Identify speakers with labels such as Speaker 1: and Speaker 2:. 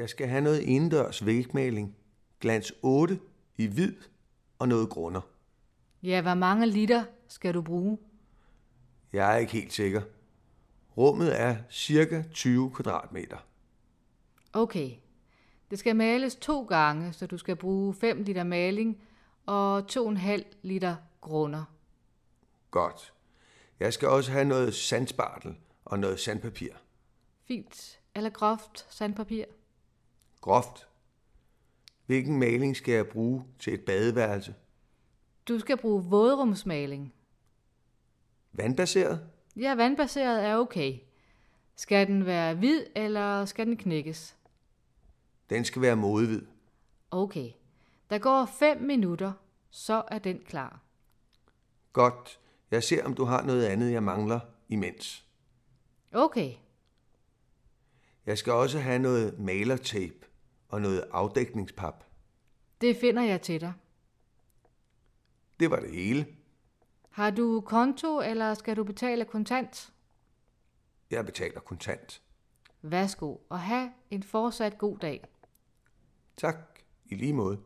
Speaker 1: Jeg skal have noget indendørs vægmaling. Glans 8 i hvid og noget grunder.
Speaker 2: Ja, hvor mange liter skal du bruge?
Speaker 1: Jeg er ikke helt sikker. Rummet er cirka 20 kvadratmeter.
Speaker 2: Okay. Det skal males to gange, så du skal bruge 5 liter maling og 2,5 liter grunder.
Speaker 1: Godt. Jeg skal også have noget sandspartel og noget sandpapir.
Speaker 2: Fint eller groft sandpapir?
Speaker 1: Groft. Hvilken maling skal jeg bruge til et badeværelse?
Speaker 2: Du skal bruge vådrumsmaling.
Speaker 1: Vandbaseret?
Speaker 2: Ja, vandbaseret er okay. Skal den være hvid, eller skal den knækkes?
Speaker 1: Den skal være modhvid.
Speaker 2: Okay. Der går 5 minutter, så er den klar.
Speaker 1: Godt. Jeg ser, om du har noget andet, jeg mangler imens.
Speaker 2: Okay.
Speaker 1: Jeg skal også have noget malertape og noget afdækningspap.
Speaker 2: Det finder jeg til dig.
Speaker 1: Det var det hele.
Speaker 2: Har du konto, eller skal du betale kontant?
Speaker 1: Jeg betaler kontant.
Speaker 2: Værsgo, og have en fortsat god dag.
Speaker 1: Tak. I lige måde.